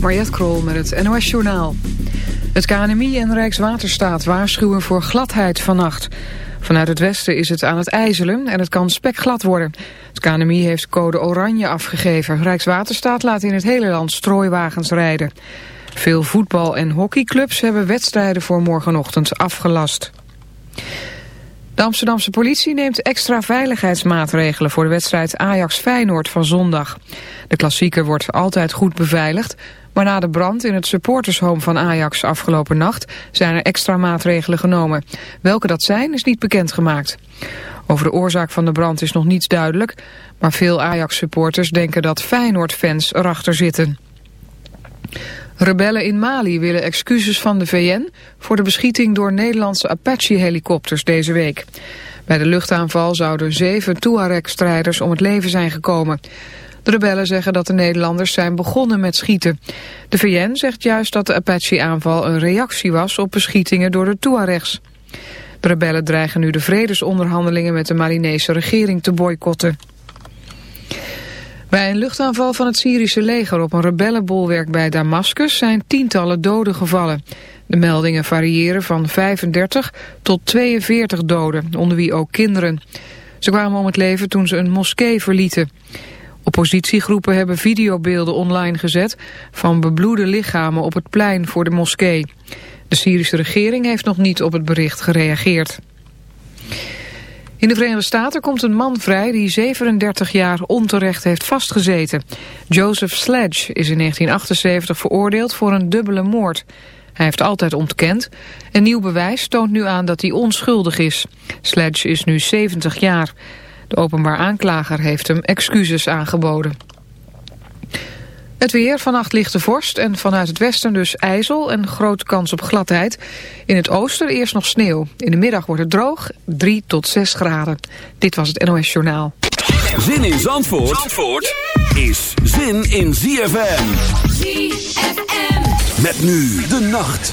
Mariette Krol met het NOS Journaal. Het KNMI en Rijkswaterstaat waarschuwen voor gladheid vannacht. Vanuit het westen is het aan het ijzelen en het kan spekglad worden. Het KNMI heeft code oranje afgegeven. Rijkswaterstaat laat in het hele land strooiwagens rijden. Veel voetbal- en hockeyclubs hebben wedstrijden voor morgenochtend afgelast. De Amsterdamse politie neemt extra veiligheidsmaatregelen voor de wedstrijd Ajax-Feyenoord van zondag. De klassieker wordt altijd goed beveiligd, maar na de brand in het supportershome van Ajax afgelopen nacht zijn er extra maatregelen genomen. Welke dat zijn is niet bekendgemaakt. Over de oorzaak van de brand is nog niets duidelijk, maar veel Ajax-supporters denken dat Feyenoord-fans erachter zitten. Rebellen in Mali willen excuses van de VN voor de beschieting door Nederlandse Apache-helikopters deze week. Bij de luchtaanval zouden zeven Tuareg-strijders om het leven zijn gekomen. De rebellen zeggen dat de Nederlanders zijn begonnen met schieten. De VN zegt juist dat de Apache-aanval een reactie was op beschietingen door de Tuaregs. De rebellen dreigen nu de vredesonderhandelingen met de Malinese regering te boycotten. Bij een luchtaanval van het Syrische leger op een rebellenbolwerk bij Damascus zijn tientallen doden gevallen. De meldingen variëren van 35 tot 42 doden, onder wie ook kinderen. Ze kwamen om het leven toen ze een moskee verlieten. Oppositiegroepen hebben videobeelden online gezet van bebloede lichamen op het plein voor de moskee. De Syrische regering heeft nog niet op het bericht gereageerd. In de Verenigde Staten komt een man vrij die 37 jaar onterecht heeft vastgezeten. Joseph Sledge is in 1978 veroordeeld voor een dubbele moord. Hij heeft altijd ontkend. Een nieuw bewijs toont nu aan dat hij onschuldig is. Sledge is nu 70 jaar. De openbaar aanklager heeft hem excuses aangeboden. Het weer, vannacht ligt de vorst en vanuit het westen dus ijzel en grote kans op gladheid. In het oosten eerst nog sneeuw. In de middag wordt het droog, 3 tot 6 graden. Dit was het NOS Journaal. Zin in Zandvoort, Zandvoort is zin in ZFM. ZFM. Met nu de nacht.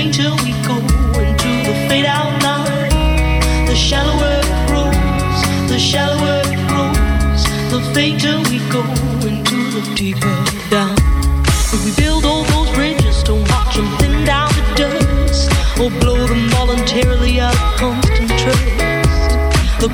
thing till we go into the fade out line. The shallower it grows, the shallower it grows, the fainter we go into the deeper down. We build all those bridges, to watch them thin down the dust, or blow them voluntarily out of. The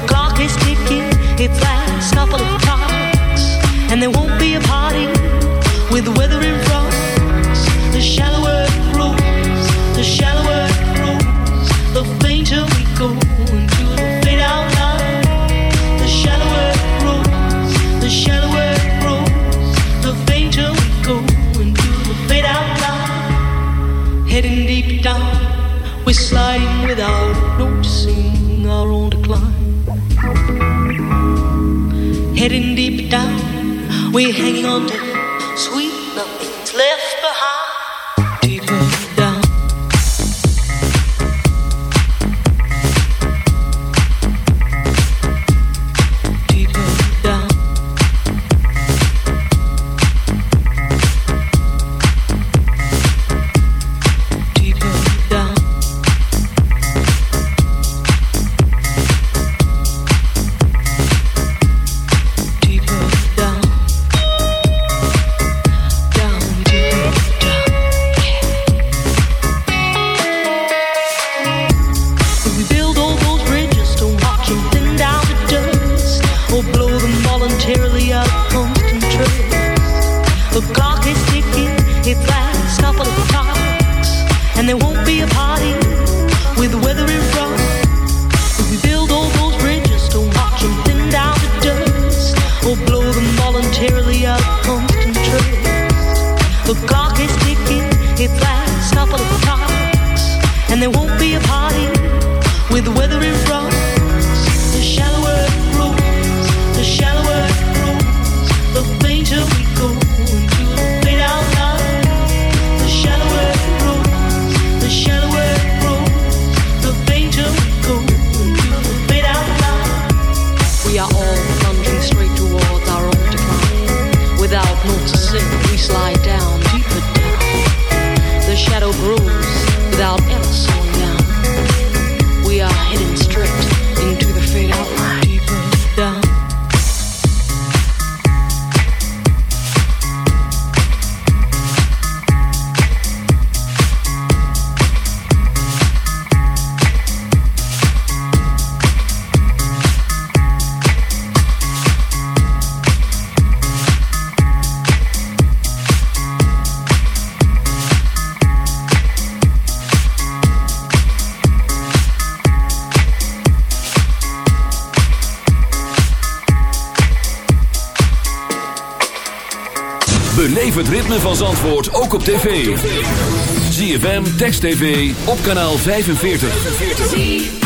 TV op kanaal 45.